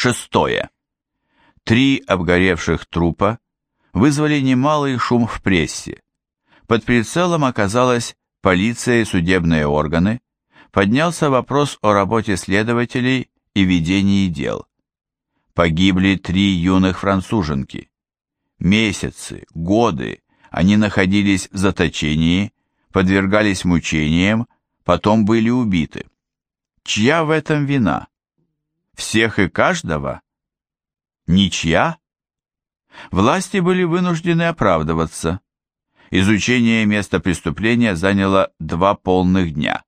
Шестое. Три обгоревших трупа вызвали немалый шум в прессе. Под прицелом оказалась полиция и судебные органы. Поднялся вопрос о работе следователей и ведении дел. Погибли три юных француженки. Месяцы, годы они находились в заточении, подвергались мучениям, потом были убиты. Чья в этом вина? всех и каждого? Ничья? Власти были вынуждены оправдываться. Изучение места преступления заняло два полных дня.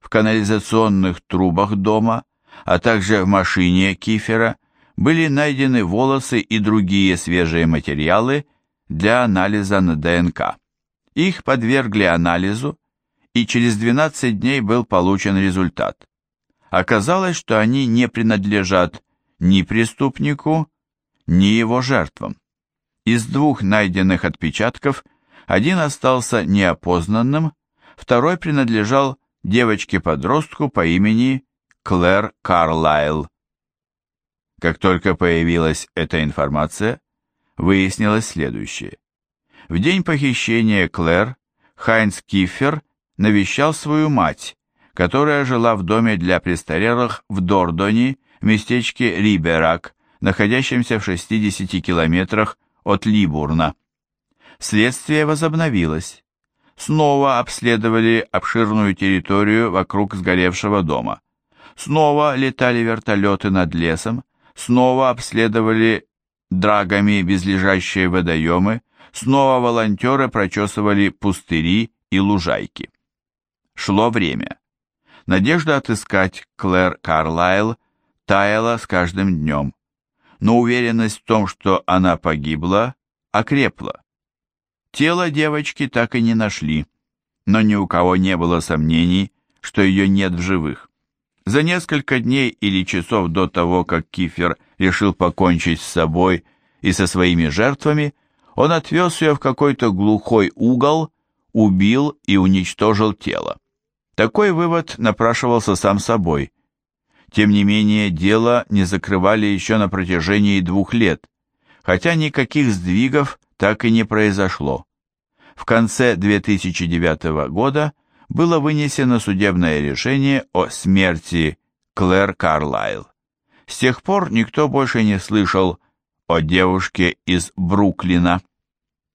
В канализационных трубах дома, а также в машине Кифера были найдены волосы и другие свежие материалы для анализа на ДНК. Их подвергли анализу, и через 12 дней был получен результат оказалось, что они не принадлежат ни преступнику, ни его жертвам. Из двух найденных отпечатков один остался неопознанным, второй принадлежал девочке-подростку по имени Клэр Карлайл. Как только появилась эта информация, выяснилось следующее. В день похищения Клэр Хайнц Кифер навещал свою мать, которая жила в доме для престарелых в Дордоне, местечке Риберак, находящемся в 60 километрах от Либурна. Следствие возобновилось. Снова обследовали обширную территорию вокруг сгоревшего дома. Снова летали вертолеты над лесом, снова обследовали драгами безлежащие водоемы, снова волонтеры прочесывали пустыри и лужайки. Шло время. Надежда отыскать Клэр Карлайл таяла с каждым днем, но уверенность в том, что она погибла, окрепла. Тело девочки так и не нашли, но ни у кого не было сомнений, что ее нет в живых. За несколько дней или часов до того, как Кифер решил покончить с собой и со своими жертвами, он отвез ее в какой-то глухой угол, убил и уничтожил тело. Такой вывод напрашивался сам собой. Тем не менее, дело не закрывали еще на протяжении двух лет, хотя никаких сдвигов так и не произошло. В конце 2009 года было вынесено судебное решение о смерти Клэр Карлайл. С тех пор никто больше не слышал о девушке из Бруклина.